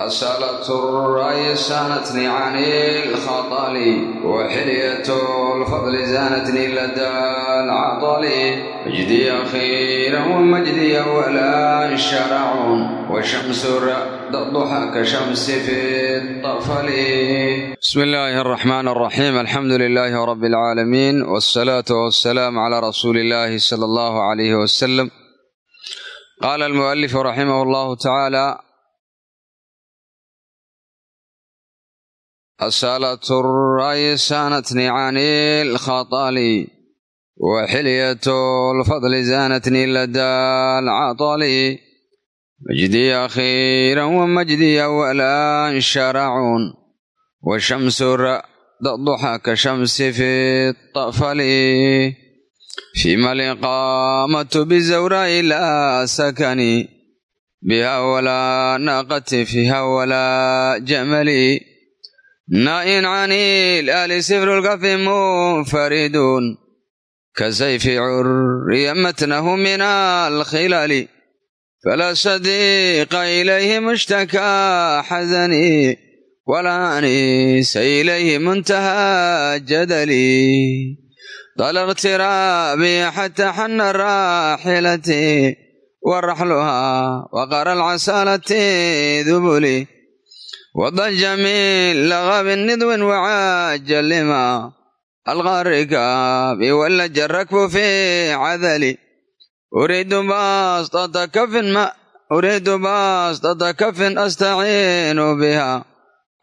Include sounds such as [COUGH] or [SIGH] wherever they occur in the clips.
أسألة الرأي سانتني عن الخطل وحلية الفضل زانتني لدى العطل مجدي أخيرا ومجدي أولا شرع وشمس الضحى كشمس في الطفل بسم الله الرحمن الرحيم الحمد لله رب العالمين والصلاة والسلام على رسول الله صلى الله عليه وسلم قال المؤلف رحمه الله تعالى أسألة الرأي سانتني عن الخطل وحلية الفضل زانتني لدى العطل مجدي أخيرا ومجدي أولا شرع وشمس الضحى كشمس في الطفل فيما الإقامة بزوراء لا سكني بها ولا ناقة فيها ولا جمل نائن عن الآل سفر الكف منفردون كسيف عري متنه من الخلال فلا صديق إليه مشتكى حزني ولا أنيس إليه منتهى جدلي طال اغترابي حتى حن الراحلة ورحلها وقر العسالة ذبلي wadan jamiil laqabin nidwin wacaajalima alqarikaabi walaja rakbu fi cadali uriidu baastata kafin ma uriidu baastata kafin astaciinu biha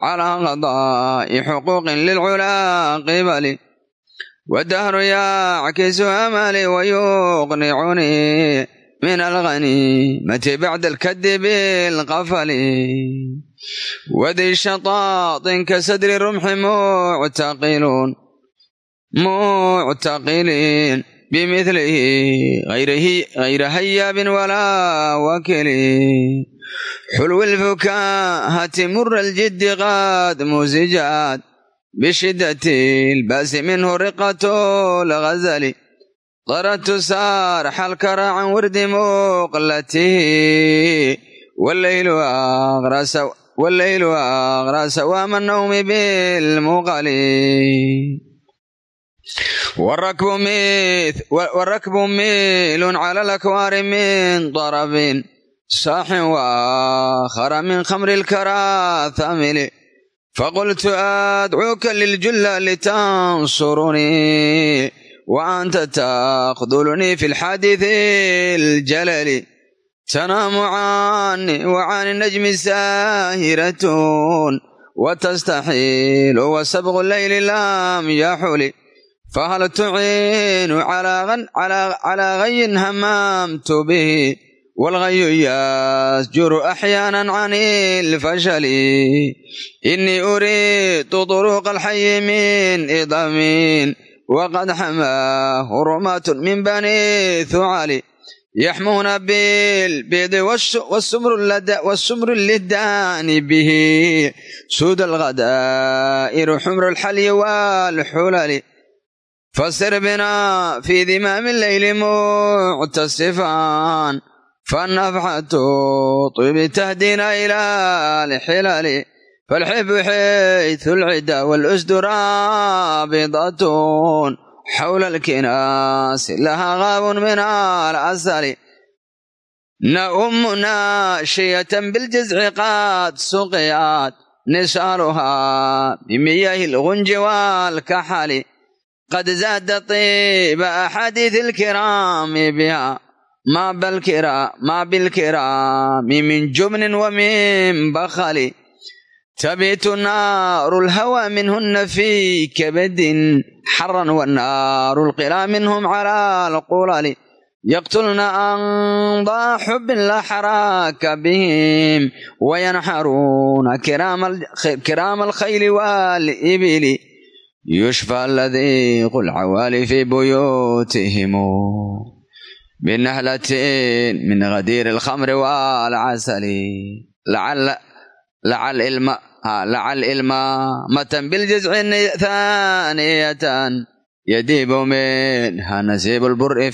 calaa qadaa'i xuquuqin lilculaa qibali wadahru yackisu amali wayuqnicunii min alghaniimati bacda alkadibi alqafali wadi shaaaطin ka sadri rumxi muctaqiluun muctaqiliin bimilihi hayra hayaabin walaa wakili xulwi lfukaahati mura ljiddi qaad muusijaad bishidati lbaasi minhu riqato lghazali daratu saar xalkara can wirdi muqlatihi walaylu aqrasa wاllaylu akrasa wama nawmi bilmuqali warakbu miilun cala lakwaari min darabin saaxin waakhara min khamri lkaraathamili faqultu adcuuka liljulla litansurunii wa anta takdulunii fi lxadiisi aljalali تنام عني وعن النجم ساهرة وتستحيل وسبغ الليل لم يحل فهل تعين على غن على على غي هممت به والغي يسجر احيانا عن الفشل اني اريد طرق الحي من اضام وقد حماه رماة من بني ثعل يحمون بالبيض والسمر اللدى والسمر اللدان به سود الغدائر حمر الحلي والحلل فسر بنا في ذمام الليل معتصفان فالنفحة طيب تهدينا إلى الحلال فالحب حيث العدا والأسد رابضة xawla alkinaasi lahaa qaabun min alasali naumunaa shiyatan biljizci qaad suqiyaad nisaaluhaa bimiyahi lgunji waalkaxali qad zaada tiiba axaadiis ilkiraami biha maa bilkiraami min jubnin wa min bakhali tabitu naaru lhawa minhuna fi kabadin xaran wanaaru lqilaa minhum cala lqulali yaqtulna andaa xubin la xaraaka bihim wayanxaruuna kiraama alkhayli walibili yushfa ladiiqu lcawaali fi buyuutihim binahlatin min hadiiri alkhamri walcasali lacal ilma lacal ilma matan biljizcin thaniyatan yadiibu minha nasiibu lbur'i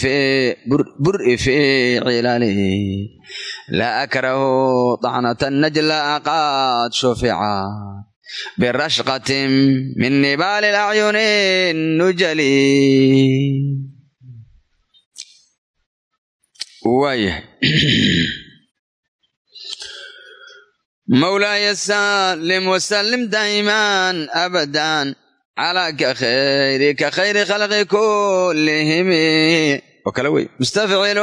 fii cilalihi laa akrahu طacnatan najla aqaad shufica birashqatin min nibaali lacyuni nujali waayahay مولاي سلم وسلم دائما أبدا على خيرك خير خلق كلهم وكلوي مستفعل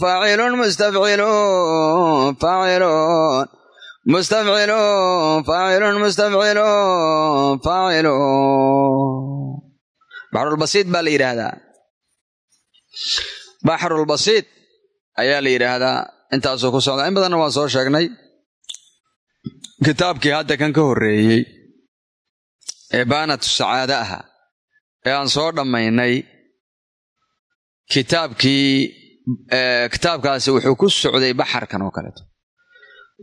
فاعل مستفعل فاعل مستفعل فاعل مستفعل فاعل بحر البسيط baa la yidhaahdaa baxrulbasiid ayaa la yidhaahdaa intaasuu ku socdaa in badanna waan soo sheegnay kitaabkii hadda kan ka horreeyey ee baanatu sacaade aha ee aan soo dhammaynay kitaabkii kitaabkaasi wuxuu ku socday baxarkan oo kaleeto.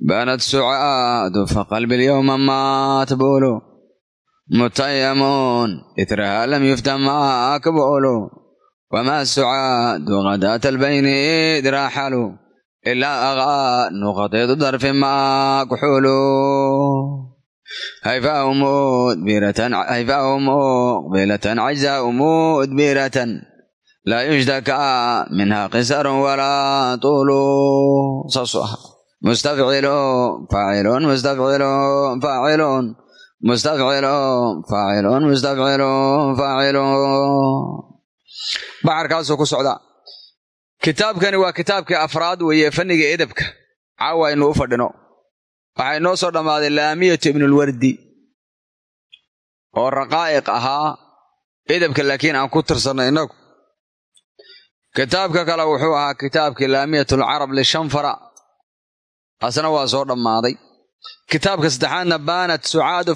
Baanat sucaadu faqalbi lyowma matbulu mutayamun itraha lam yufta makbulu wama sucaadu gadaata albayni idraxalu ilaa aqaanu qadiidu darfi makxulu hayfaahu mudbiratan hayfaahu muqbilatan cajzaau mudbiratan laa yushtakaa minha qisarun walaa tuulu saasuu ahaa mustafcilun faacilun mustafcilun faacilun mustafcilun faacilun mustafcilun faacilun baxarkaasuu ku socdaa kitaabkani waa kitaabkii afraad weeye fanniga edebka. Caawa aynu u fadhino. Waxaa inoo soo dhammaaday laamiyatu ibnulwardi oo raqaa'iq ahaa edebka laakiin aan ku tirsanay innagu kitaabka kale wuxuu ahaa kitaabkii laamiyatulcarab lishanfara asna waa soo dhammaaday. Kitaabka saddexaadna baanat sucaadu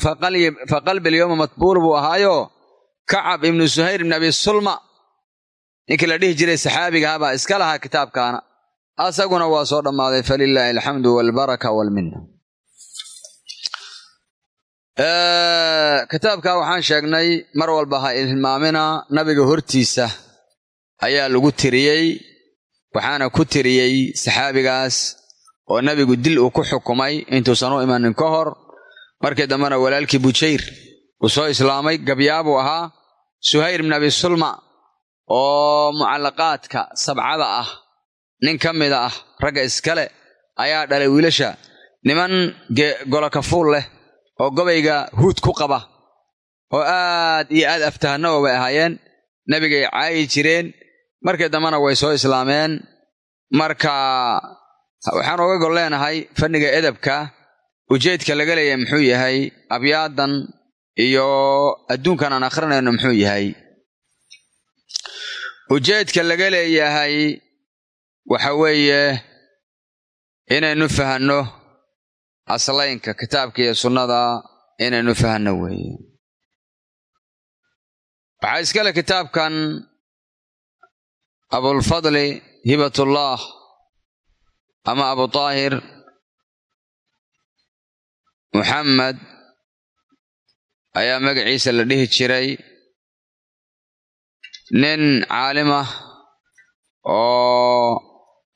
faqalbi alyowma matbuul buu ahaayo. Kacab ibnu suhayr ibni abi sulma ninkii la dhihi jiray saxaabigahabaa iska lahaa kitaabkaana. Asaguna waa soo dhammaaday falilaahi alxamdu walbaraka walminna kitaabka waxaan sheegnay mar walba ha ilmaamina nabiga hortiisa ayaa lagu tiriyey waxaana ku tiriyey saxaabigaas oo nabigu dil uu ku xukumay intuusan u imanin ka hor. Markii dambena walaalkii bujayr uu soo islaamay gabyaabuu ahaa suhayr ibn abi sulma oo mucallaqaadka sabcada ah nin ka mida ah ragga iskale ayaa dhalay wiilasha. Niman golokafuul leh oo gobayga huud ku qaba oo aad iyo aad aftahanowa bay ahaayeen. Nebigay caayi jireen. Markii dambena way soo islaameen. Marka waxaan uga gol leenahay fanniga edebka ujeedka laga leeyahay muxuu yahay abyaadan iyo adduunkan aan akhrinayno muxuu yahay ujeedka laga leeyahay waxa weeye inaynu fahanno aslaynka kitaabka iyo sunnada inaynu fahanno weeye. Waxaa iskale kitaabkan abulfadli hibatullah ama abu taahir muxamed ayaa magaciisa la dhihi jiray nin caalimah oo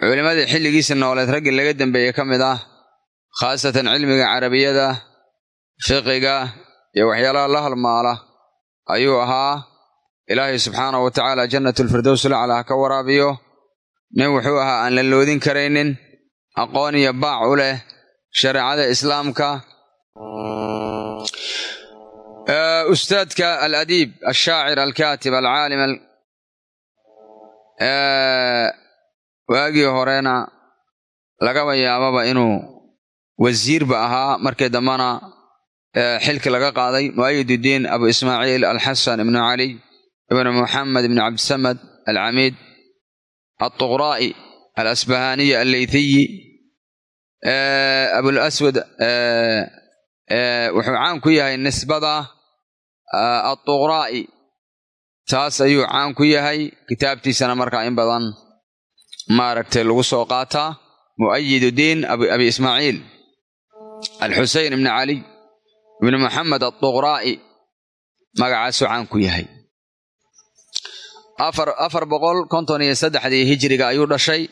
culimmadii xilligiisa nooleed raggii laga dambeeyey ka mid ah khaasatan cilmiga carabiyada fiqiga iyo waxyaalaha la halmaala ayuu ahaa. Ilaahay subxaanahu wa tacaala jannatulfirdows lacla ha ka waraabiyo. Nin wuxuu ahaa aan la loodin karaynin aqoon iyo baac u leh shareecada islaamka. Ustaadka aladiib alshaacir alkaatib alcaalim waagii horena lagaba yaababa inuu wasiirba ahaa markii dambena xilki laga qaaday. Mu'ayiduddiin abu ismaaciil alxasan ibnu caliy ibnu muxamed ibnu cabdisamad alcamiid altuqraa'i alasbahaaniyi alleythiyi abulaswad wuxuu caan ku yahay nisbada altuqraa'i taas ayuu caan ku yahay kitaabtiisana markaa in badan maaragtay lagu soo qaataa mu'ayidudiin abi ismaaciil alxuseyn ibni caliy ibnu maxamed altuqraa'i magacaasuu caan ku yahay. Afar boqol konton iyo saddexdii hijiriga ayuu dhashay.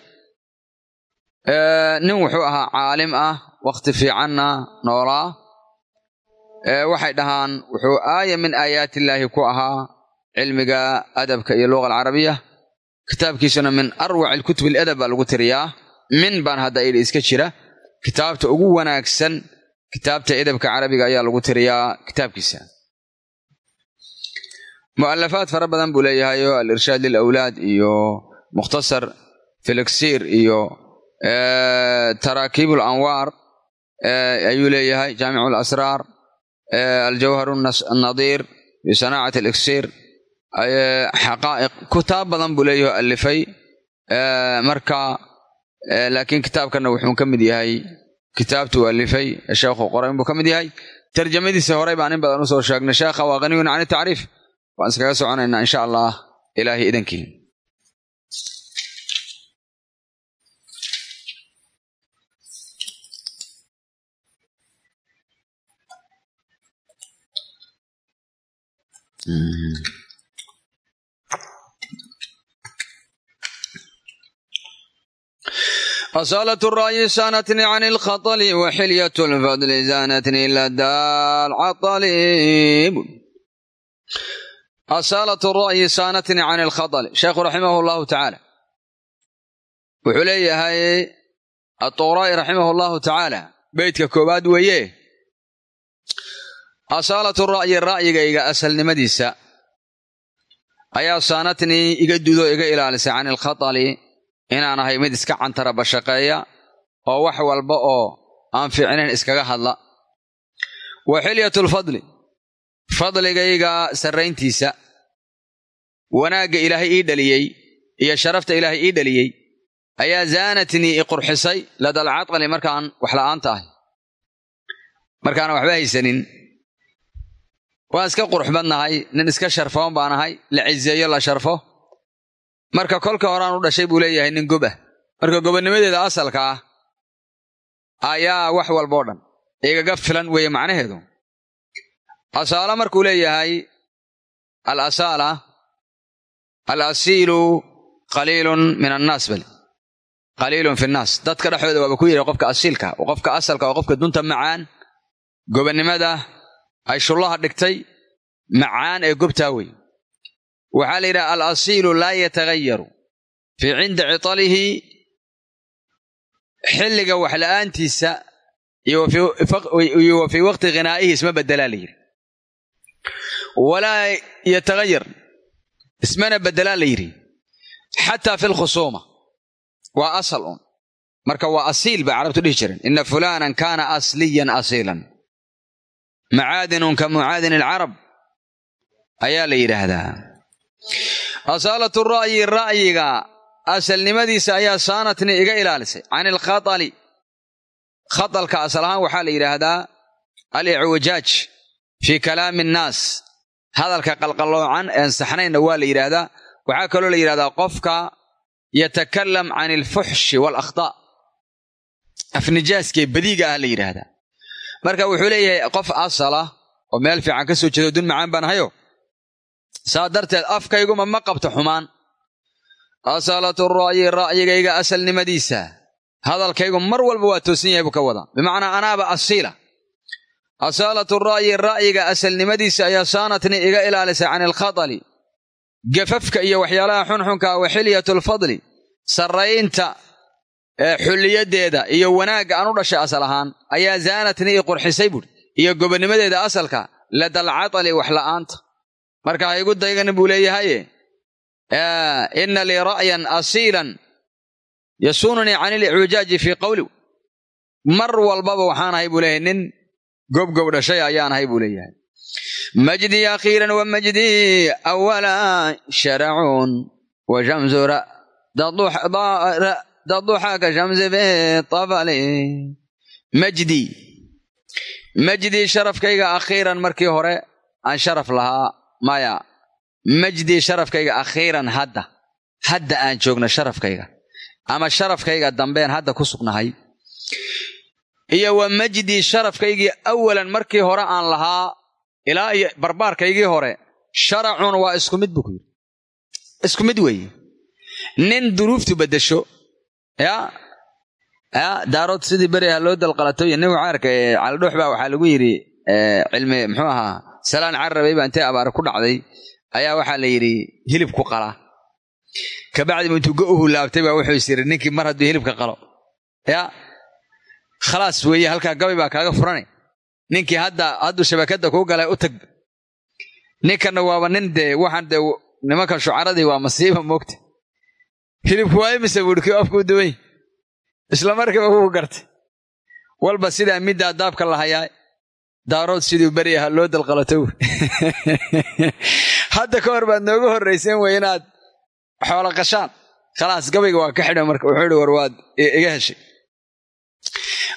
Nin wuxuu ahaa caalim ah wakhti fiicanna noolaa. Waxay dhahaan wuxuu aaya min aayaati illaahi ku ahaa cilmiga adabka iyo luqa alcarabiya. Kitaabkiisuna min arwac ilkutub iladab baa lagu tiriyaa. Min baan hadda idhi iska jira. Kitaabta ugu wanaagsan kitaabta edabka carabiga ayaa lagu tiriyaa kitaabkiisa. Mu'alafaad fara badan buu leeyahay oo alirshaad lilawlaad iyo mukhtasar filiksiir iyo taraakiib alanwaar ayuu leeyahay. Jaamicu alasraar aljawhar annadiir bisanaacat aliksiir xaqaa'iq kutaab badan buu leeyahay oo alifay marka laakiin kitaabkanna wuxuu ka mid yahay kitaabtu alifay sheekhu qorayn buu ka mid yahay. Tarjamadiisa horey baan in badan u soo sheegnay. Sheekha waa haniyun can tacriif. Waan iskaga soconaynaa insha allah ilaahay idankii أصالة الرأي سانتني عن الخطل وحلية الفضل زانتني لدى العطل أصالة الرأي سانتني عن الخطل شيخ رحمه الله تعالى وحلي هاي الطوراء رحمه الله تعالى بيتك كوباد ويه أصالة الرأي الرأي إيجا أسهل نمديسة أيا سانتني إيجا دودو إيجا إلى عن الخطل inaan ahay mid iska cantara bashaqeeya oo wax walba oo aan fiicnayn iskaga hadla. Wa xilyatulfadli fadligayga sarrayntiisa. Wanaagga ilaahay ii dhaliyey iyo sharafta ilaahay ii dhaliyey ayaa zaanatnii i qurxisay ladalcadqali markaan waxla'aanta ahay. Markaana waxba haysanin. Waan iska qurux badnahay nin iska sharfoon baan ahay la cizeeyo la sharfo marka kolka horaan u dhashay buu leeyahay nin gob marka gobonnimadeeda asalka ah ayaa wax walboo dhan igaga filan weeye macnaheedu. Asaalo markuu leeyahay al asaala al asiilu qaliilun min annaas bal qaliilun fi nnaas dadka dhexdooda waaba ku yidhi qofka asiilka qofka asalka oo qofka dunta macaan gobonnimada ay shullaha dhigtay macaan ee gobtaa wey waxaa la yidhaha alasiilu laa yatagayaru fii cinda citalihi xilliga waxla'aantiisa iyo fii waqti ghinaa'ihi isma bedelaa la yidhi. Walaa yatagayar ismana bedelaa la yidhi. Xataa fi lkhusuuma waa asal un. Marka waa asiil bay carabtu dhihi jireen. Ina fulaanan kaana asliyan asiilan. Macaadinun ka mucaadin alcarab ayaa la yidhaahdaa asaalatu ra'yi ra'yiga asalnimadiisa ayaa saanatni iga ilaalisay can ilkhatali khatalka asal ahaan waxaa la yidhaahdaa alicwajaaj fii kalaami annaas hadalka qalqalloocan een saxnaynna waa la yidhaahdaa waxaa kaloo la yidhahdaa qofka yatakalam can ilfuxshi waalakhtaa afnijaaskee badiiga ah la yidhaahdaa marka wuxuu leeyahay qof asala oo meel fiican ka soo jeedo dun macaan baan hayo saa darteed afkayguma ma qabto xumaan. Asalatu ra'yi ra'yigayga asalnimadiisa. Hadalkaygu mar walba waa toosan yahay buu ka wadaa. Bimacnaa anaaba asiila. Asaalatu ra'yi ra'yiga asalnimadiisa ayaa saanatni iga ilaalisay can ilkhatali gafafka iyo waxyaalaha xunxunka wa xilyatulfadli sarraynta xulliyadeeda iyo wanaagga aan u dhashay asal ahaan ayaa zaanatni i qurxisay buuri iyo gobonnimadeeda asalka ladalcatali waxla'aanta marka ha igu daygani buu leeyahaye ina lii ra'yan asiilan yasuunanii can ilicwijaaji fii qawli mar walbaba waxaan ahay buu leeyahay nin gobgob dhashay ayaan ahay buu leeyahay. Majdii akhiiran wa majdii awala sharacuun wa shamsura daduxaka shamsi bitabali majdii majdii sharafkayga akhiiran markii hore aan sharaf lahaa maya majdii sharafkayga akhiiran hadda hadda aan joogno sharafkayga ama sharafkayga dambeen hadda ku sugnahay. Iyo wa majdii sharafkaygii awalan markii hore aan lahaa ilaa iyo barbaarkaygii hore sharacun waa isku mid buu ku yidhi. Isku mid weeye nin duruuftu beddesho yaa daarood sidii beriha loo dalqalato iyo nin caarka calidhuux baa waxaa lagu yidhi cilmi muxuu ahaa salaan carabay baa intay abaar ku dhacday? Ayaa waxaa la yidhi hilib ku qala. Kabacdi intuu go uhu laabtay baa wuxuu is ninkii mar hadduu hilibka qalo. Ya khalaas weeye halkaa gabay baa kaaga furanay ninkii hadda hadduu shabakadda kuu galay u tag. Ninkanna waaba nin dee waxaan dee nimanka shucaradii waa masiiba moogta. Hilibku waa imise buuhi kii afkuu duwany isla markiiba wuu gartay. Walba sidaa middaa daabka lahayaa daarood siduu beri ahaa loo dalqalato [LAUGHS] hadda ka hor baad nooga horrayseen wey inaad xoolo qashaan. Khalaas gabayga waa ka xidha marka wuxuu ihi war waad iga heshay.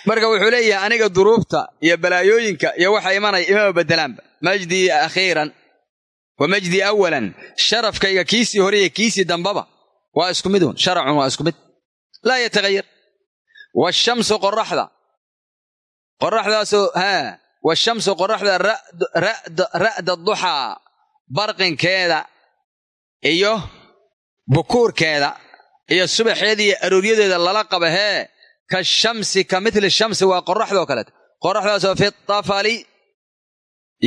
Marka wuxuu leeyahay aniga duruubta iyo balaayooyinka iyo waxa imanaya imama bedelaanba. Majdii akhiiran wa majdii awalan sharafkayga kiisii hore iyo kiisii dambaba waa isku midun sharacun waa isku mid. Laa yatahayar washamsu qoraxda. Qoraxdaasoo haa washamsu qoraxda ra'da duxaa barqinkeeda iyo bukuurkeeda iyo subaxeeda iyo arooryadeeda lala qaba hee ka shamsi ka mitli shamsi waa qoraxdoo kaleeto qoraxdaasoo fi tafali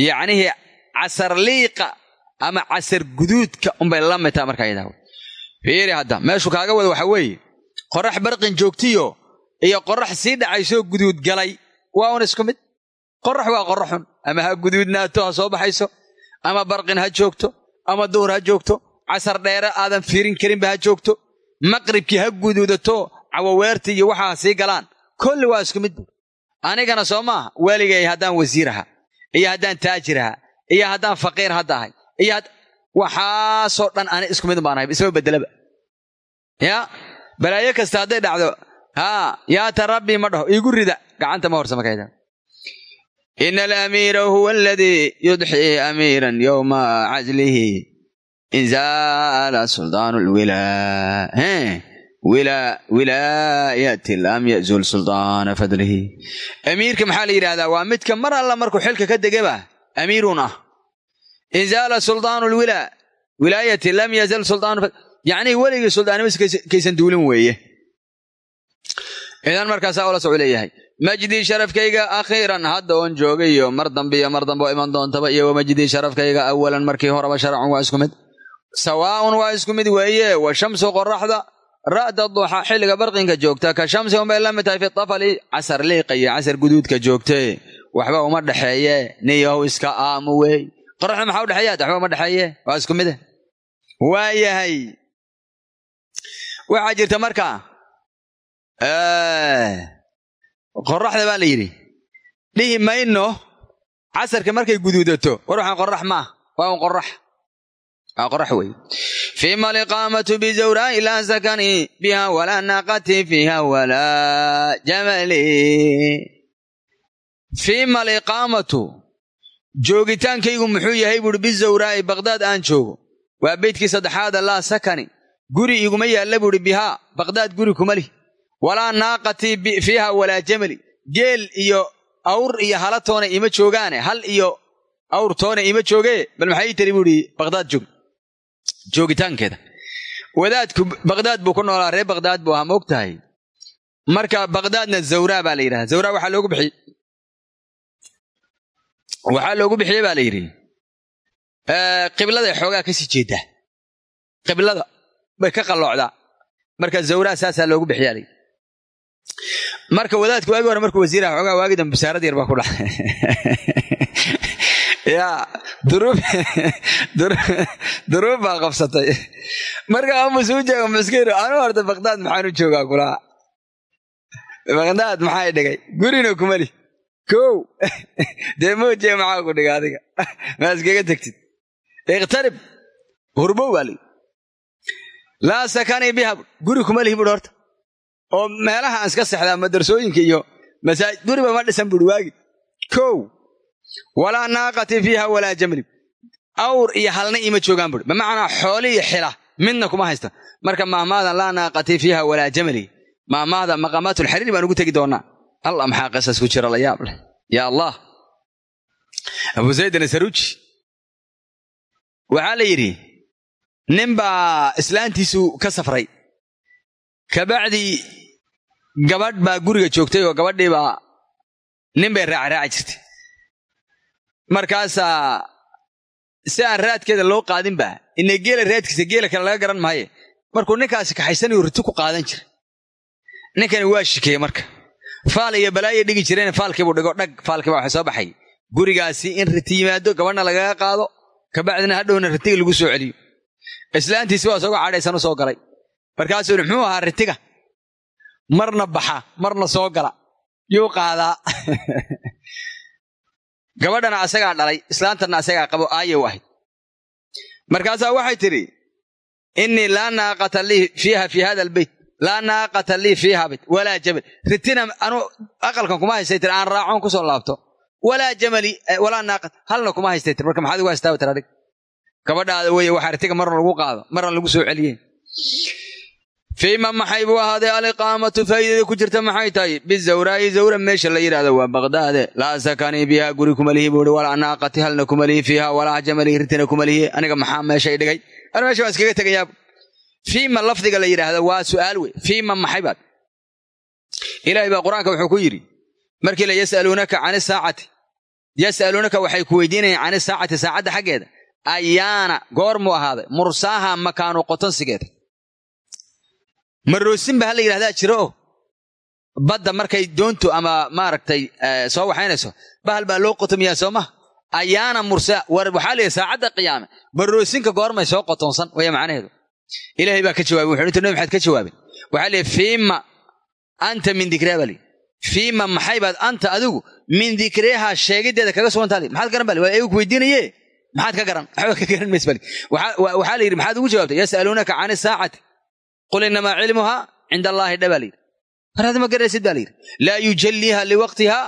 yacnihii casarliiqa ama casar guduudka unbay la midtaa markaa yidhahdo fiiri hadda meeshu kaaga wada waxaa weeye qorax barqin joogtiyo iyo qorax sii dhacaysoo guduud galay waa un isku mid qorax waa qoraxun ama ha guduudnaato ha soo baxayso. Ama barqin ha joogto. Ama duhur ha joogto. Casar dheere aadan fiirin karinba ha joogto. Maqribkii ha guduudato cawaweertii iyo waxaa sii galaan. Kolli waa isku mid. Anigana soo maaha weligay haddaan wasiir ahaa. Iyo haddaan taajir ahaa. Iyo haddaan faqiir hadda ahay. Iyo waxaasoo dhan ani isku mid baan ahay. Isma bedelaba ya? Balaayo kasta hadday dhacdo. Haa yaata rabbii ma dhaho. Iigu rida. Gacanta ma horsama ina alamiira huwa aladii yudxii amiiran yowma cajlihi inzaala suldaanu lwilaa wilaayati lam yazul suldaana fadlihi amiirka maxaa la yidhahdaa waa midka mar alla markuu xilka ka degaba amiirun ah inzaala suldaanu lwilaa wilaayati lam yazal suldaanu yacnii weligii suldaanimas kaysan duulin weeye idan markaasaa ola socu leeyahay majdii sharafkayga akhiiran hadda oon joogay iyo mar dambe iyo mar dambe oo iman doontaba iyo wa majdii sharafkayga awalan markii horeba sharcun waa isku mid. Sawaa'un waa isku mid weeye wa shamsu qoraxda ra'da duxa xilliga barqinka joogta ka shamsi unbay la tahay fi tafali casar iyo casar guduudka joogte. Waxba uma dhexeeye niyahow iska aamu wey. Qoraxda maxaa udhexeeya waxba uma dhexeeye waa isku mide waa yahay waxaa jirta marka qoraxda baa la yidhi. Dhihi mayno casarka markay guduudato. War waxaan qorax maah waa un qorax waa qorax wey fiima aliqaamatu bizawraa'i laa sakani biha walaa naaqati fiiha walaa jamali. Fiima aliqaamatu joogitaankaygu muxuu yahay buuhi bizawraa'i baqdaad aan joogo. Waa beydkii saddexaada laa sakani. Guri iguma yaalla buuhi bihaa. Baqdaad guri kuma lih walaa naaqatii fiiha walaa jamali. Geel iyo awr iyo hala toona ima joogaane hal iyo awr toona ima joogee? Bal maxay tari buuhi baqdaad joog joogitaankeeda. Wadaadku baqdaad buu ku noolaa reer baqdaad buu ahaa moog tahay marka baqdaadna zawraa baa la yidhahda zawraa waxaa loogu bixiyey. Waxaa loogu bixiyey baa la yidhi. Qibladay xoogaa ka sii jeedaa qiblada bay ka qalloocdaa. Marka zawraa saasaa loogu bixiyaa layidhi marka wadaadku waagi hore markuu wasiiraha xoogaa waagi dambe busaarad yar baa ku dhacay. [LAUGHS] Yaa [LAUGHS] duruub baa qabsatay. Marka amusuu jooga muskiro anu horta baqdaad maxaan u joogaa kulaa baqdaad maxaa dhigay? Gurina kumali kow [LAUGHS] dee moojiya maxaa ku dhiga adiga? Maa iskaga tegtid. Ikhtarib hurbow baa laa sakanii biha guri kuma lihi horta oo meelaha aan iska sexdaa madarsooyinka iyo masaajid guriba ma dhisan buhi waagi. Kow walaa naaqati fiiha walaa jamli awr iyo halna ima joogaan buhi bimacnaa xooli iyo xila midna kuma haysta. Marka maahmaadan laa naaqati fiiha walaa jamli maahmaada maqaamaatulxariir baan ugu tegi doonaa. Allah maxaa qisas ku jira la yaab leh? Yaa allah. Abu zaydin asaruuji waxaa la yidhi nin baa islaantiisu ka safray. Kabacdii gabadh baa guriga joogtay oo gabadhii baa nin bay raacraaci jirtay. Markaasaa si aan raadkeeda loo qaadinba ina geela raadkiisa geela kale laga garan maaye. Markuu ninkaasi kaxaysanayu riti ku qaadan jiray. Ninkani waa shikeeye marka. Faal iyo balaayo dhigi jireen faalkiibuu dhigo dhag faalkiiba waxa soo baxay. Gurigaasi in riti yimaado gabadhna lagaga qaado kabacdina hadhowna ritiga lagu soo celiyo. Islaantiisi waa sooga cadhaysan u galay. Markaasuu muxuu ahaa ritiga marna baxa marna soo gala. Yuu qaadaa. [LAUGHS] Gabadhana asagaa dhalay islaantanna asagaa qabo aayow ahayd. Markaasaa waxay tidhi innii laa naaqata lii fiiha fii hada albeyt laa naaqata lii fiiha bayt walaa jabal ritina anuu aqalkan kuma haystay tir aan raacoon ku soo laabto. Walaa jamali walaa naaqat halna kuma haystay tir marka maxaad igu haystaa tir adig? Gabadhaada weeye waxaa ritiga marna lagu qaado marna lagu soo celiyeen fiima maxay buu ahaaday aliqaamatu faa'iidada ku jirta maxay tahay bizawraa'i zawra meesha la yidhahdo waa baqdaade laa sakanii biha guri kuma lihi buuhi walaa naaqati halna kuma lihi fiiha walaa jamalihi ritina kuma lihi aniga maxaa meeshay dhigay ana meesha waan iskaga tegayaa fiima lafdiga la yidhaahdo waa su'aal wey fiima maxay baad ilaahay baa qur'aanka wuxuu ku yidhi markii la yas'aluunaka can isaacati yas'aluunaka waxay ku weydiinayaan can isaacati saacadda xaggeeda ayaana goormuu ahaaday mursaaha makaanu qotonsigeeda maroosin ba ha la yidhahdaa jiro. Oo badda markay doontu ama maaragtay soo waxaynayso bahal baa loo qotomiyaa soo maha ayaana waxaa la yidhi saacadda qiyaame. Maroosinka goormay soo qotonsan waya macnaheedu. Ilaahay baa ka jawaabay wuxuu inta nabi ka jawaabin waxaa la yidhi fiima anta min dikriha baa la yidhi fiima maxay baad anta adigu min dikriha sheegiddeeda kaga sugan taali maxaad garan bali? Waa eegu ku weydiinaye maxaad ka garan? Waxba ka garan mays bali. Waxaa la yidhi maxaad ugu jawaabtay yas'aluunaka can isaacati qul inamaa cilmuha cinda allaahi dha baa la yidhi mar hadda ma garanaysid baa la yidhi laa yujalliiha liwaqtiha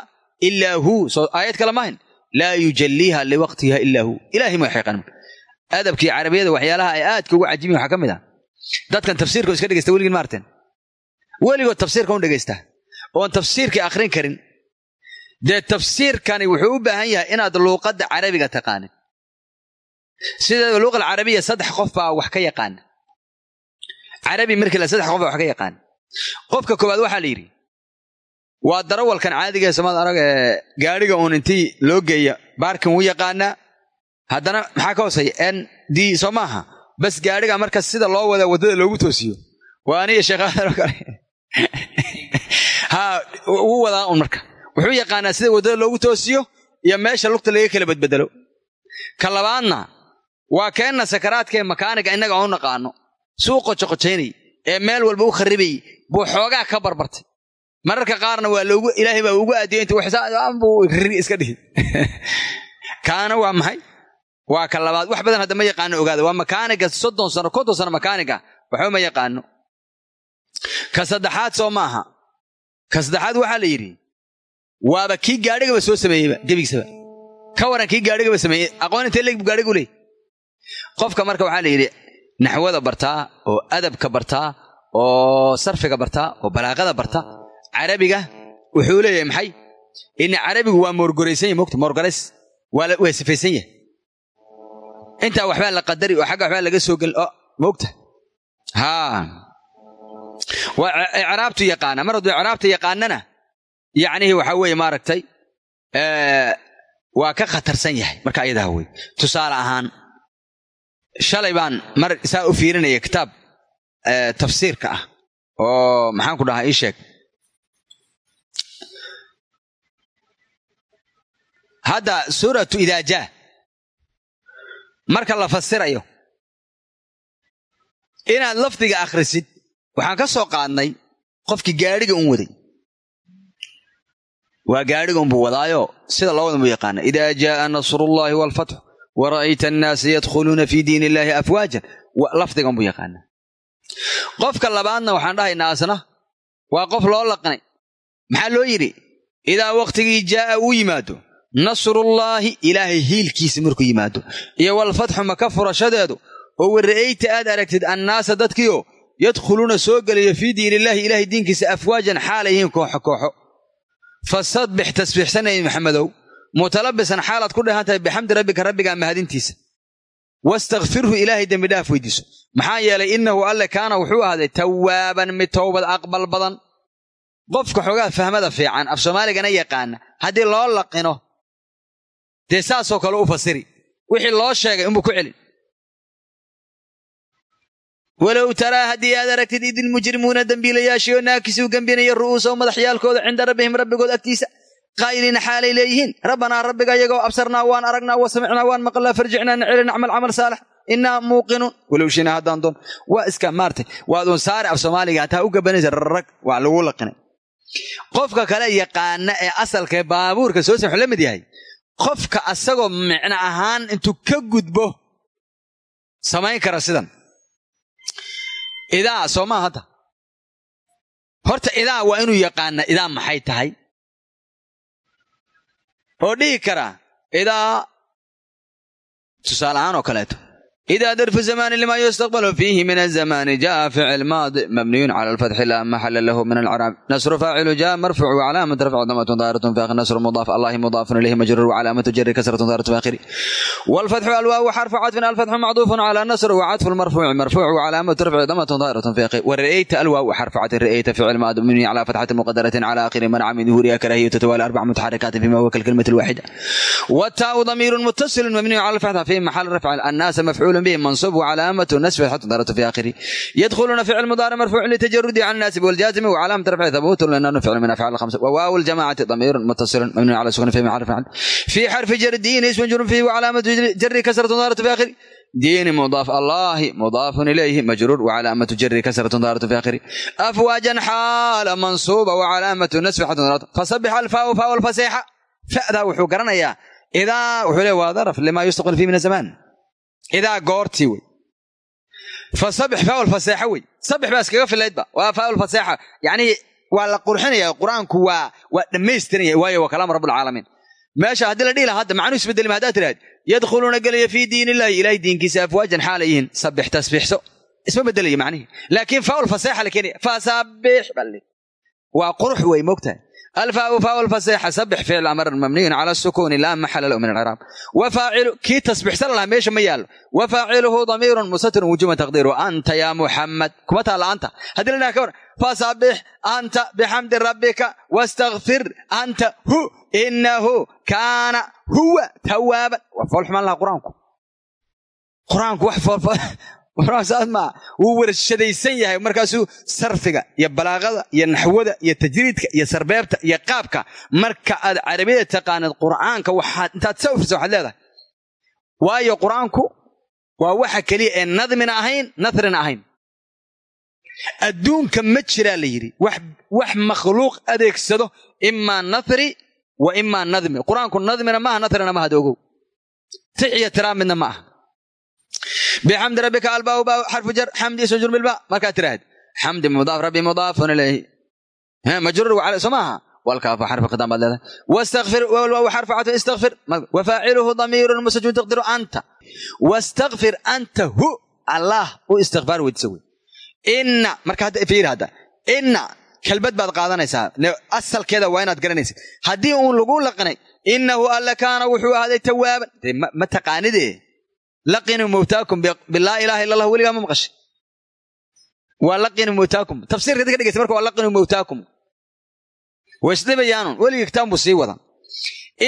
ilaa hu soo aayad kale maahin laa yujalliiha liwaqtiha ilaa hu ilaahay ma xeeqan adabkii carabiyada waxyaalaha ay aadka ugu cajibiin waxaa ka mid ah dadkan tafsiirka iska dhegeysta weligiin maarteen weligood tafsiirka un dhegeysta oon tafsiirkii akhrin karin dee tafsiirkani wuxuu u baahan yahay inaad luuqadda carabiga taqaanin sideeda luuqa alcarabiya saddex carabi markii saddex qof wax ka yaqaana qofka koowaad waxaa la yidhi waa darawalkan caadiga ee samad arag ee gaadhiga uun intii loo geeya baarkin wuu yaqaanaa? Haddana maxaa ka hooseeya n d soo maaha? Bas gaadhiga marka sida loo wada waddada loogu toosiyo. Waa aniga sheekhaadano [LAUGHS] kale. Ha ugu wadaa un marka. Wuxuu yaqaanaa sida waddada loogu toosiyo iyo meesha lugta laga kala badbedelo ka labaadna waa keenna sakaraadkaee makaaniga innaga aan u naqaano suu qojoqojaynay ee meel walba u kharibayey buu xoogaa ka barbartay. Mararka qaarna waa loogu ilaahay baa ugu inta waxbuu riri iska dhihi. [LAUGHS] Kaana waa maxay? Waa ka labaad. Wax badan hadda ma yaqaano ogaada. Waa makaaniga soddon sano konton sano makaaniga. Waxba ma yaqaano. Ka saddexaad soo maaha. Ka saddexaad waxaa la yidhi waaba kii gaadhigaba soo sameeyeyba gebigsaba ka waran kii gaadhigaba sameeyey. Aqoon intee leeg bu gaadhigu leey qofka marka waxaa la yidhi naxwada bartaa oo adabka bartaa oo sarfiga bartaa oo balaaqada barta carabiga wuxuu leeyahay maxay? In carabigu waa moorgoraysan yahy mogta moorgorays waa sifaysan yahay. Intaa waxbaa la qadari oo xagga waxbaa laga soo gelin oo mogta haa. Waa icraabtu yaqaana mar hadduu icraabta yaqaanana yacnihii waxaa weeye maaragtay waa ka khatarsan yahay marka ayadaa wey tusaale ahaan shalay baan mar saa u fiirinaya kitaab tafsiirka ah. Oo maxaan ku dhahaa ii sheeg. Hadda suuratu idaajaa marka la fasirayo inaad lafdiga akhrisid waxaan ka soo qaadnay qofkii gaadhiga un waday. Waa gaadhiga unbuu wadaayo sida loo wadan buu yaqaana idaa jaaa nasrullaahi waalfatxu wa ra'ayta annaasa yadkhuluuna fii diin illaahi afwaajan lafdiga unbuu yaqaana qofka labaadna waxaan dhahaynaa asna waa qof loo laqnay maxaa loo yidhi idaa wakhtigii jaa'a uu yimaado nasrullaahi ilaahay hiilkiisa markuu yimaado iyo walfatxu maka furashadeedu oo wara'ayta aad aragtid annaasa dadkiioo yadkhuluuna soo gelaya fii diinillaahi ilaahay diinkiisa afwaajan xaalay yihiin kooxo kooxo fasabbix tasbiixsanay maxamedow mutalabisan xaalaad ku dhehan tahay bixamdi rabbika rabbigaa mahadintiisa. Wastakfirhu ilaahay dembidhaaf weydiiso. Maxaa yeelay innahu alle kaana wuxuu ahaaday tawaaban mid towbad aqbal badan. Qofka xoogaa fahmada fiican af soomaaligana yaqaana haddii loo laqino dee saasoo kale u fasiri. Wixii loo sheegay unbuu ku celin. Walow taraa haddii aad aragtid idin mujrimuuna dembiilayaashii oo naakisuu gembinaya ru'uusahum madaxyaalkooda cinda rabbihim rabbigood agtiisa qaa'iliina xaalay leeyihiin rabbanaa rabbiga iyagoo absarnaa waan aragnaa wa samicnaa waan maqlaa farjicnaa naceli nacmal camal saalax innaa muuqinuun walow haddaan doon waa iska maartay waaduun saari af soomaaliga hataa u gabanaysa rarag waa lagu laqinay qofka kale yaqaana ee asalkae baabuurka soo sa wuxuu la mid yahay qofka asagoo micno ahaan intuu ka gudbo samayn kara sidan idaa soo maa hadda horta idaa waa inuu yaqaana idaa maxay tahay oo dhihi karaa idaa tusaale ahaan oo kaleeto ida darfu zamani lima yustaqbal fiihi min azamani jaa ficil maadi mabniyun cala alfatxi laa maxala lahu min alcaraab nasru faacilu jaa marfucu calaamat rafc damatun dahiratun fi akhiri nasru mudaaf allahi mudaafun ilayhi majruur wacalaamatu jarri kasratun dahiratun fi akhiri walfatxu alwaawu xarfu catfin alfatxu macduufun cala nasr wacatfu lmarfuuci marfuucu calaamatu rafci damatun dahiratun fi akhiri wara'ayta alwaawu xarfu catin ra'ayta ficil maadi mabniyun cala fatxatin muqadaratin cala akhiri manca min duhuriha karahiyatu tawaali arbac mutaxarikaatin fima huwa kalkalimati alwaaxida wataau damiirun muttasilun mabniyun cala alfatxa fi maxal rafci annaasa mafcuul mafcuul bihi mansuub wcalaamatu nasfi xatdaratu fi akhiri yadkhuluna ficl mudaari marfuuc litajarudi can naasib waljaazimi wcalaamat rafci habuutun lananu ficl min afcaal hamsa wawaawu ljamacati damiirun muttasilun mabniun cala sukuni fi maxarif can fi xarfi jari diini ismun jurun fihi wcalaamatu jari kasratu mudaaratu fi akhiri diini mudaaf allahi mudaafun ilayhi majruur wcalaamatu jari kasratu daaratu fi akhiri afwaajan xaala mansuuba wcalaamatu nasfi xatdaratu fasabix alfaau faau lfaseexa fa'daa wuxuu garanayaa idaa wuxuu le waa daraf limaa yustaqbal fihi min azamaan idaa goortii wey fa sabix faawal faseexa wey sabix baa iskaga filaydba waa faawal faseexa yacnii waa la qurxinaya qur'aanku waa waa dhammaystiran yahay waayo waa kalaam rabbilcaalamiin meesha haddii la dhihi hadda macnuu isbedelima haddaad tidhahd yadkhuluuna gelaya fii diin illahi ilaahay diinkiisa afwaajan xaalay yihiin sabix tasbiixso isma bedelaya macnihi laakiin faawal faseexa la keenaya fasabbix baa waa qurux wey alfaau faau fasexa sabix ficl amr mabniyun cala sukuuni laa maxala lahu min alciraab wafaacilu kii tasbixsan lahaa meesha ma yaallo wafaaciluhu damiirun musatirun wujuban taqdiiru anta yaa muxammad kuma taalla anta haddii la dhaha ka war fasabbix anta bixamdi rabbika wastakfir anta hu inahu kaana huwa tawaaban waa foolxumaan lahaa qur'aanku qur'aanku wax fool ma wuu warshadaysan yahay markaasuu sarfiga iyo balaaqada iyo naxwada iyo tajriidka iyo sarbeebta iyo qaabka. Marka aad carabiyada taqaanid qur'aanka waxaad intaad sawirsa waxaad leedahay. Waayo qur'aanku waa waxa keliya ee nadmina ahayn nathrina ahayn. Adduunka ma jiraa la yidhi. Wax makhluuq adeegsado imaa nathri wa imaa nadmi. Qur'aanku nadmina maaha nathrina maaha doogow. Tix iyo tiraa midna ma aha bixamdi rabbika alba ba xarfu jar xamdi ismu jur bilba markaad tiraahd xamdi mudaaf rabbi mudaafun ilayhi majruur al soo maaha walkaafu xarfu khidaan baad leedahay wastakfir walwaawu xarfu cadfun istakfir wafaaciluhu damiirun mustajun taqdiru anta wastakfir anta hu allah u istikfaar weydiisa wey inna marka hadda fiiri hadda inna kelbad baad qaadanaysaa asalkeeda waa inaad garanaysid haddii uun lagu laqnay innahu alla kaana wuxuu ahaaday tawaaban laqinuu mawtaakum bilaa ilaaha illa allah weligaa ma maqashay waa laqinuu mawtaakum tafsiirka dadka dhegeysta marka waa laqinuu mawtaakum way isdhibayaanun weligii kitaab buu sii wadan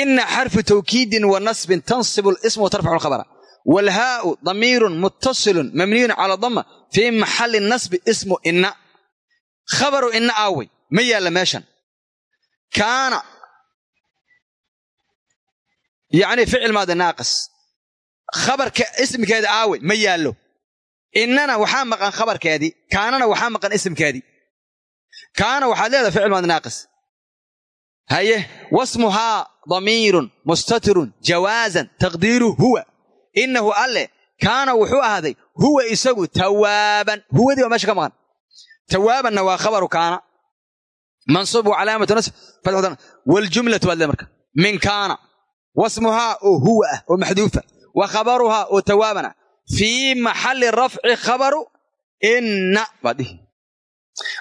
ina xarfu tawkiidin wa nasbin tansibu lism wa lkhabara walhaau damiirun muttasilun mabniyun cala dama fii maxalli nasbi ismu inna khabaru inna aawey ma yaalla meeshan kaana yacni ficil maadi naaqis khabarka ismkeeda aawey ma yaallo. Innana waxaa maqan khabarkeedii kaanana waxaa maqan ismkeedii kaana waxaad leedahay ficil maadi naaqis. Haye wasmuhaa damiirun mustatirun jawaazan taqdiiru huwa. Innahu alle kaana wuxuu ahaaday huwa isagu tawaaban. Huwadii waa meesha ka maqan. Tawaabanna waa khabaru kaana. Mansuub wa calaamatu nasb waljumlatu baad le marka. Min kaana. Wasmuhaa oo huwa ah oo maxduufa wa khabaruhaa oo tawaabana. Fii maxalli rafci khabaru inna baad dhihi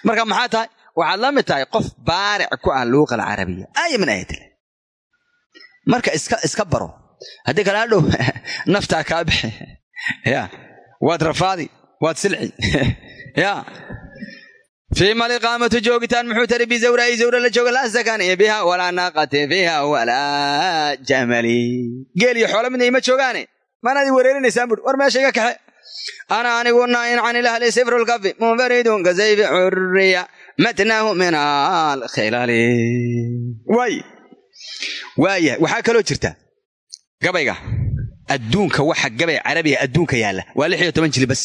marka maxaa tahay? Waxaad la mid tahay qof baaric ku ah luuqa alcarabiya aaya min aayatillah marka iska iska baro. Haddii kale hadhow [LAUGHS] naftaa kaa bixi. [LAUGHS] Ya waad rafaadi waad silci. [LAUGHS] Ya fiima liqaamatu joogitaan muxuu tari bizawraa'i zawra la jooga laa sakani biha walaa naaqati fiiha walaa jamali. Geel iyo xoolo midna ima joogaane maanaad i wereerinaysaan buuri war meesha iga kaxe. Ana anigu naain can ilahli sifru lkafi munfaridun ka sayfi xurriya matnahu min alkhilali waay. Waaya waxaa kaloo jirta gabayga. Adduunka waxa gabay carabiga adduunka yaalla. Waa lix iyo toban jili bas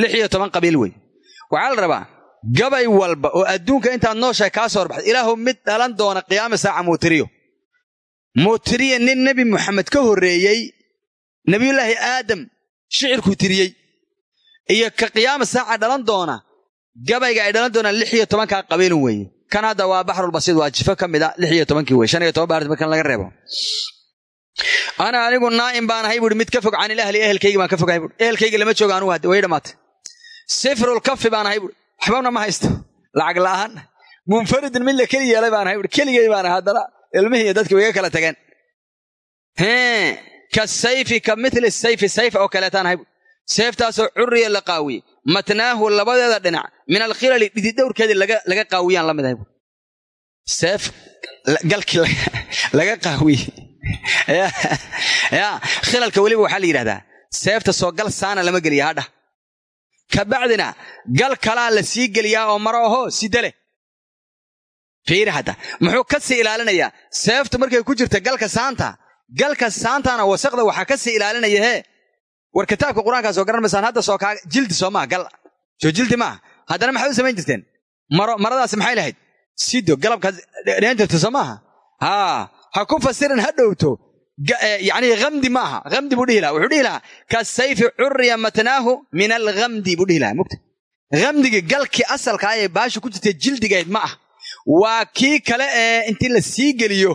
lix iyo toban waxaa la rabaa gabay walba oo adduunka intaad nooshahay kaa soo horbaxda ilaahu mid dhalan doona qiyaama saaca muutiriyo. Muutiriya nin nebi muxamed ka horreeyey nebiyullaahi aadam shicirkuu tiriyey. Iyo ka qiyaama saaca dhalan doona gabayga ay dhalan doonaan lix iyo tobankaa qabiilun weeye. Kan hadda waa baxrulbasiid waa jifo ka mid a lix iyo tobankii wey shan iyo toban baar markan laga reebo. Ana anigu naa'im baan ahay buui mid ka fog canil ahli ehelkaygi baan ka fogahay buui ehelkaygi lama jooga anugu hadde way dhammaatay sifrul kafi baan ahay buui waxbana ma haysto. Lacag la'aan. Munfaridin mid la keli yeelay baan ahay buui keligay baan ahay haddana ilmihii iyo dadkii way kala tageen. Ka sayfi ka mithli sayfi sayf oo kaleetaan ahay buui seeftaasoo curriya la qaawiyey matnaahu labadeeda dhinac. Min alkhilali dhididhowrkeedii laga qaawiyaan la mid ahay seef galkii laga qaawiyey ya khilalka weliba waxaa la yidhahdaa. Seefta soo gal saana lama geliya hadha ka bacdina gal kalaa la sii geliyaa oo maro ahoo sida leh fiiri hadda muxuu ka sii ilaalinayaa? Seeftu markay ku jirta galka saanta. Galka saantana wasaqda waxaa ka sii ilaalinaya hee? War kitaabka qur'aankaa soo garan maysaan hadda soo kaa jildi soo maaha gal. Soo jildi maaha. Haddana maxay u samayn jirteen? Maro maradaasi maxay lahayd? Sido galabkaas dheen jirta soo maaha? Haa ha ku fasirin ha dhowto yani hamdi maaha. Hamdi buu dhihi laha wuxuu dhihi lahaa ka sayfi curriya matnaahu min alhamdi buu dhihi lahaa mugta hamdigii galkii asalkaa ee baasha ku jirtay jildigayd ma ah. Waa kii kale ee intii la sii geliyo.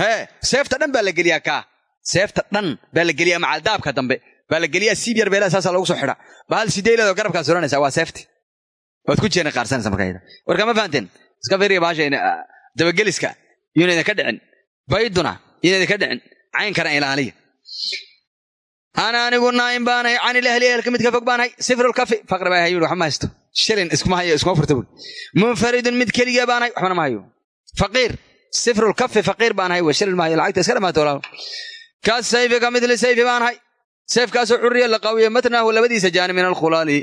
Hee seefta dhan baa la geliyaa kaa seefta dhan baa la geliyaa macaldaabka dambe. Baa la geliyaa siib yar beelaha saasaa loogu soo xidha. Bahal sideylado garabkaa suranaysaa waa seefti. Waad ku jeena ma iyuna idinka dhicin caynkana ilaaliya ana anigu naa'im baanahay canil ahli ehelka mid ka fog baanahay sifrulkafi faqri baa hayo waxba ma haysto shilin iskuma hayo iskuma furta buri munfaridun mid keliya baanahay waxbana ma hayo faqiir sifrulkafi faqiir baanahay wey shilin ma hayo lacagta iska dhamaato walaal kaas sayfi ka midli sayfi baanahay seefkaasoo curriya la qaawiye matnaahu labadiisa jaani min alkhulaali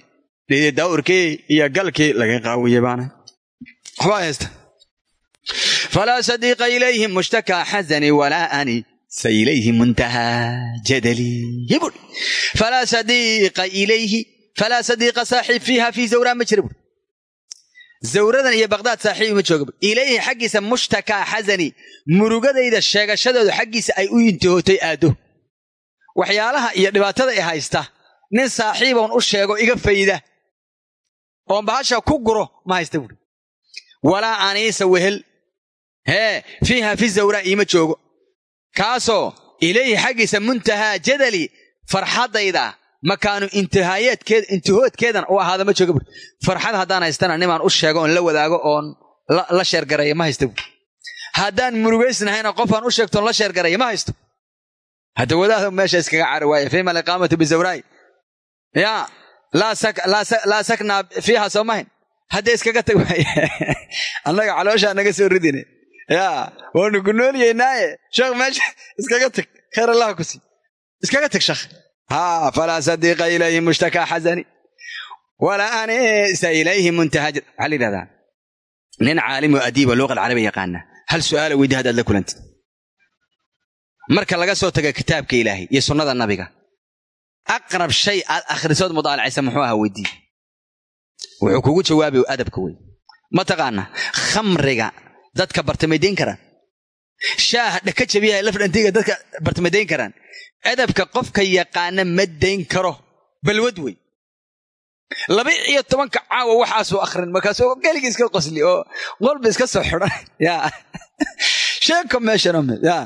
dhidi daawrkii iyo galkii laga qaawiye baanahay waxbaa haysta falaa sadiiqa ilayhim mushtakaa xazani walaa ani saylayhi muntahaa jadalii bur falaa sadiiqa ilayhi falaa sadiiqa saaxiib fiiha fii zawraa ma jira bur zawradan iyo baqdaad saaxiibi ma jooga bur ilayhi xaggiisa mushtakaa xazani murugadayda sheegashadeedu xaggiisa ay u intihootay aado waxyaalaha iyo dhibaatada i haysta nin saaxiiboon u sheego iga fayda oon bahasha ku guro hee fiiha fi zawraa iima joogo. Kaasoo ilayhi xaggiisa muntahaa jadali farxaddayda makaanu intihaayeedkeed intihoodkeedan u ahaada ma jooga buuri farxad haddaan haystana nimaan u sheego oon la wadaago oon la sheergaraya ma haysta buuri haddaan murugaysnahayna qofaan u sheegtoon la sheergaraya ma haysto. Hadda wadaada meesha iskaga cari waaye fiima aliqaamatu bizawraay ya laa saknaa fiiha soo mahayn. Haddee iskaga tag waaye. [LAUGHS] Annaga calooshaa naga soo ridine ya waanu ku noolyeynaaye sheekh meesha iskaga tag khayr allah ku sii iskaga tag sheekh ha falaa sadiiqa ilayhi mushtakaa xasani walaa anisa ilayhi muntahajir waxaa la yidhahdaa nin caalim oo adiiba luuqa alcarabi yaqaana. Hal su'aala weydi haddaad la kulantid marka laga soo taga kitaabka ilaahay iyo sunnada nabiga aqrab shay aad akhrisood mudaalacaysa muxuu ahaa weydii wuxuu kugu jawaabi dadka bartamadayn karaan shaaha dhaka jabiyaha lafdhantiga dadka bartamadayn karaan. Adabka qofka yaqaana ma dayn karo balwad wey laba iyo tobanka caawa waxaasuu akhrin markaasuu keligii iska qosli oo qolba iska soo xidhan. [LAUGHS] Ya sheeko meeshano ya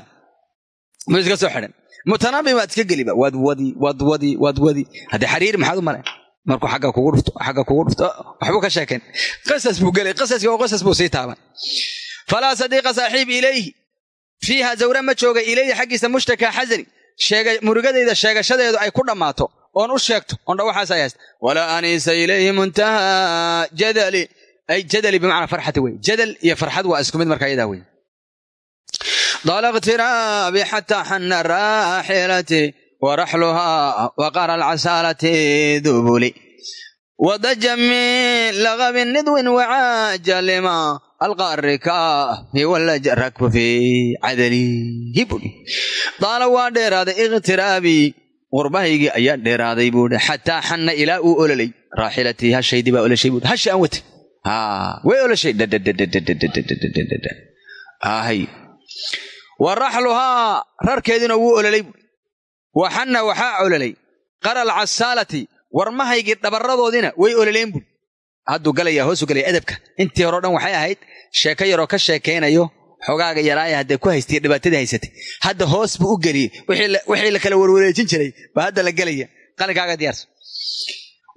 mu iska soo xidhan. Mutanabi waad iska geliba. Waad wadi waad wadi waad wadi. Haddee xariiri maxaad u male markuu xagga kugu dhufto xagga kugu dhufto waxbuu ka sheekayn qisas buu gelay. Qisaski oo qisas buu sii taaban falaa sadiiqa saaxiib ilayhi fiiha zawra ma jooga ilayhi xaggiisa mushtakaa xasani murugadayda sheegashadeedu ay ku dhammaato oon u sheegto oon dha waxaas ay haysta walaa aniisa ilayhi muntaha jadali ay jadali bimacnaa farxati wey jadal iyo farxad waa isku mid marka iyadaa wey dala iqtiraabi xataa xana raaxilati waraxluhaa waqara alcasaalati dubuli wadaja min lagabin nidwin wacaaja lima alqa rikaahi walaja rakbu fi cadalihi buui daala waa dheeraaday iqtiraabii qurbahaygii ayaa dheeraaday buui xataa xanna ilaa uu ololay raaxilatii hashaydii baa olashay bui hashi aan watay way olashay. Wa raxluhaa rarkeediina wuu ololay buui wa xanna waxaa ololay qara alcasaalati warmahaygii dhabaradoodiina way ololeen buui hadduu galaya hoosu galaya edabka. Intii hore dhan waxay ahayd sheeko yaroo ka sheekaynayo xogaaga yaraaya haddee ku haystay dhibaatadii haysatay. Hadda hoos buu u geliyey. Wixii la kala warwareejin jiray baa hadda la gelaya. Qalinkaaga diyaarso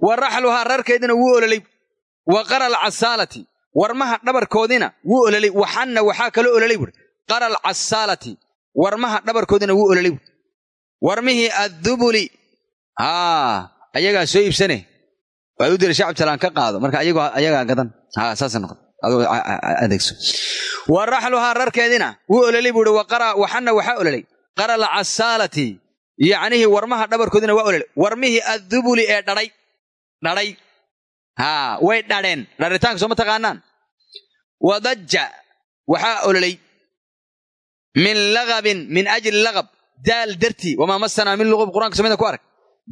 wa raxluhaa rarkeediina wuu ololay wa qara alcasaalati warmaha dhabarkoodiina wuu ololay waxanna waxaa kaloo ololay buui qara alcasaalati warmaha dhabarkoodiina wuu ololay buui warmihii addubuli. Ayagaa soo iibsane waad u dira shacabtalaan ka qaado. Marka ayagaa gadan. Saasa noqon adeegso. Wa raxluhaa rarkeedina. Wuu ololay buui waxanna waxaa ololay. Qara alcasaalati yacnihii warmaha dhabarkoodina waa ololay. Warmihii addubuli ee dhadhay. Dhadhay. Haa way dhadheen. Dharitaanka sooma taqaanaan? Wadajja waxaa ololay. Min lagabin min ajli lagab daal dartii wamaa masanaa min luqub. Qur'anka somida ku arag.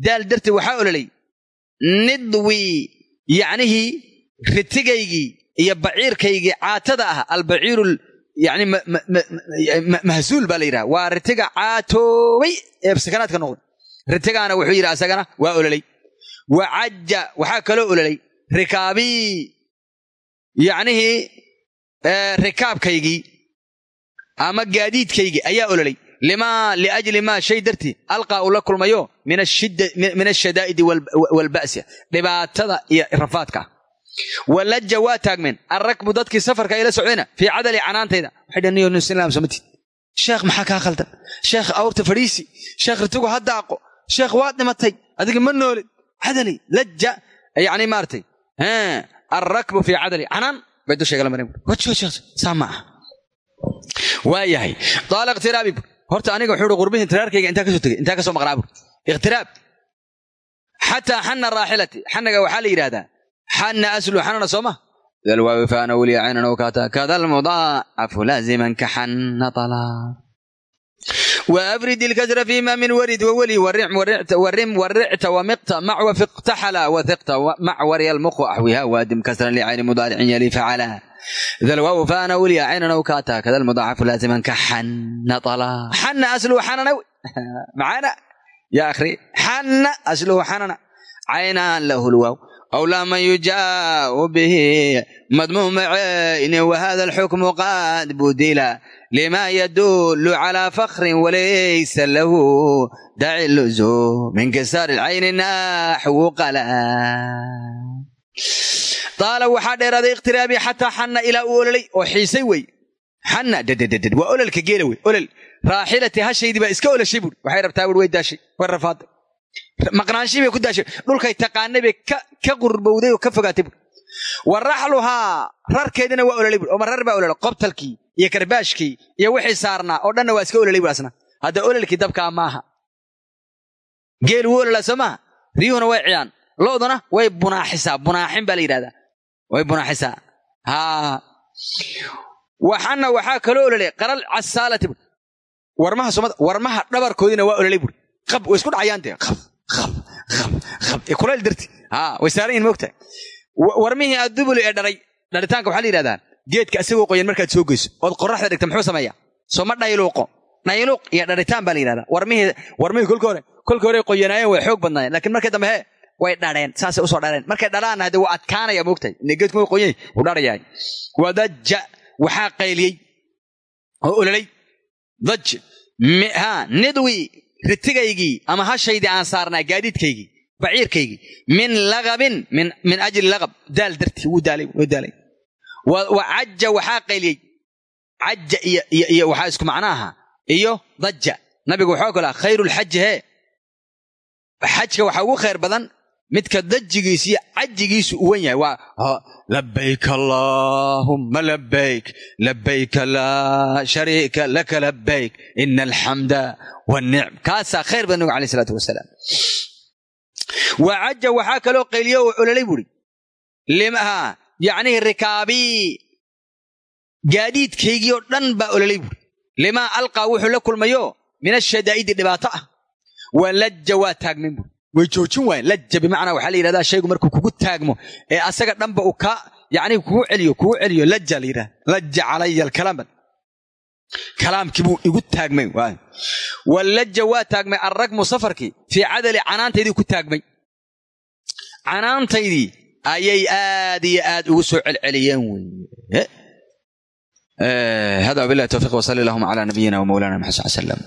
Daal dartii waxaa ololay nidwii yacnihii ritigaygii iyo baciirkaygii caatada ah albaciiru yani mahsuul baa la yidhaha waa ritiga caatoobay ee sakanaadka noqday ritigaana wuxuu yidhi asagana waa ololay wa cajja waxaa kaloo ololay rikaabii yacnihii rikaabkaygii ama gaadiidkaygii ayaa ololay limaa liajli maa shay dartii alqaa uu la kulmayo min ashadaa'idi waalba'si dhibaatada iyo rafaadka ah walaja waa taagmeen alrakbu dadkii safarka ayla socdayna fii cadali canaantayda waxay dhan niyo islaam somatid sheekh maxaa kaa khaldan sheekh awrta fadhiisi sheekh ritigu ha daaqo sheekh waad dhimatay adiga ma noolid cadali laja yani maaratay alrakbu fii cadali canaan bay dushayga la mareen saa ma aha waa yahay daala ikhtiraabi horta aniga wuxuu uhi qurbihii intiraarkayga intaa kasoo tegey intaa kasoo maqnaa bur ikhtiraab xataa xana raaxilati xanaga waxaa la yidhahdaa xana aslu xanana sooma dalwaawi faana weliya caynan oo kaata kada almudaacafu laaziman ka xana talaa وأفرد الكسر فيما من ورد وولي ورم ورعت ورم ورعت ومقت مع وفقتحلا وثقت مع وري المخ أحوها وادم كسرا لعين مضارع يلي فعلا dalwaw faana weliya caynanaw kaataa kada lmudaacafu laaziman ka xanna alaa xanna asluhu xananaw macaana yaa akhri xanna asluhu xanana caynaan lahu lwaaw aw laaman yujaau bihi madmuuma caynin wahada alxukmu qaad budila lima yadulu calaa fakrin walaysa lahu daci luzu min kisaar cayni naxwu qala daala waxaa dheeraaday ikhtiraabii xataa xanna ilaa uu ololay oo xiisay wey. Xanna dadadadad waa ololka geela wey olol. Raaxilati hashaydii baa iska olashay buuri waxay rabtaa buuri way daashay way rafaaday maqnaanshii bay ku daashay. Dhulkay taqaanay bay ka qurbowday oo ka fogaatay buuri wa raxluhaa rarkeedina waa ololay buuri oo ma rar baa ololay qobtalkii iyo karbaashkii iyo wixii saarnaa oo dhanna waa iska ololay buuri asna hadda ololkii dabkaa maaha. Geel wuu ololaa soo maaha? Riyuhuna way ciyaan lo'duna way bunaaxisaa. Bunaaxin baa la yidhahdaa way bunaaxisaa haa waxana waxaa kaloo ololay qaral casaalati warmaha dhabarkoodina waa ololay buri. Qab way isku dhacayaan dee qab qab qab qab. Ee kulayl darti. Way saaran yihiin moogtahay warmihii addubuli ee dharay dharitaanka waxaa la yidhahdaa geedka isagoo qoyan markaad soo geyso ood qoraxda dhigta muxuu sameeyaa? Soo ma dhayluuqo. Dhayluuq iyo dharitaan baa la yidhahdaa. Warmihii kolka hore kolka hore qoyanaayeen way xoog badnaayeen laakiin markii dambe hee way dhadheen saasay u soo dhadheen markay dhalaanna hadee waa adkaanaya moogtahay geedku way qoyay wuu dharayahay. Wadajja waxaa qayliyey oo ololay daj ha nidwi ritigaygii ama hashaydii aan saarnaa gaadiidkaygii baciirkaygii min lagabin min ajli lagab. Daal dartii wuu daalay wuu daalay. Wa cajja waxaa qayliyey cajja iyo waxaa isku macnaaha iyo dajja. Nabigu waxaa kalaa khayru lxaji hee xajka waxaa ugu khayr badan midka dajigiisa iyo cajigiisu uwan yahay waa labayk allaahumma labayk labayka laa shariika laka labayk ina alxamda wanicm kaasaa khayr badan nabiga alay isalaatu wasalaam wacaja waxaa kaloo qayliyo oo ololay buuri limaha yacnihi rikaabii gaadiidkaygii oo dhan baa ololay buuri limaa alqaa wuxuu la kulmayo min ashadaa'idi dhibaato ah. Waa lajja waa taagmin buuri way joojin waayen lajja bimacnaa waxaa la yidhahdaa shaygu markuu kugu taagmo ee asaga dhanba uu ka yacnihi kugu celiyo kugu celiyo lajja la yidhahda lajja calaya kalaamkii buu igu taagmay wallajja waa taagmay alragmu safarkii fii cadali canaantaydii ku taagmay. Canaantaydii ayay aad iyo aad ugu soo celceliyeen weye hada wabilahi towfiq wsali allahuma cala nabiyina wmawlana maxamed sal slam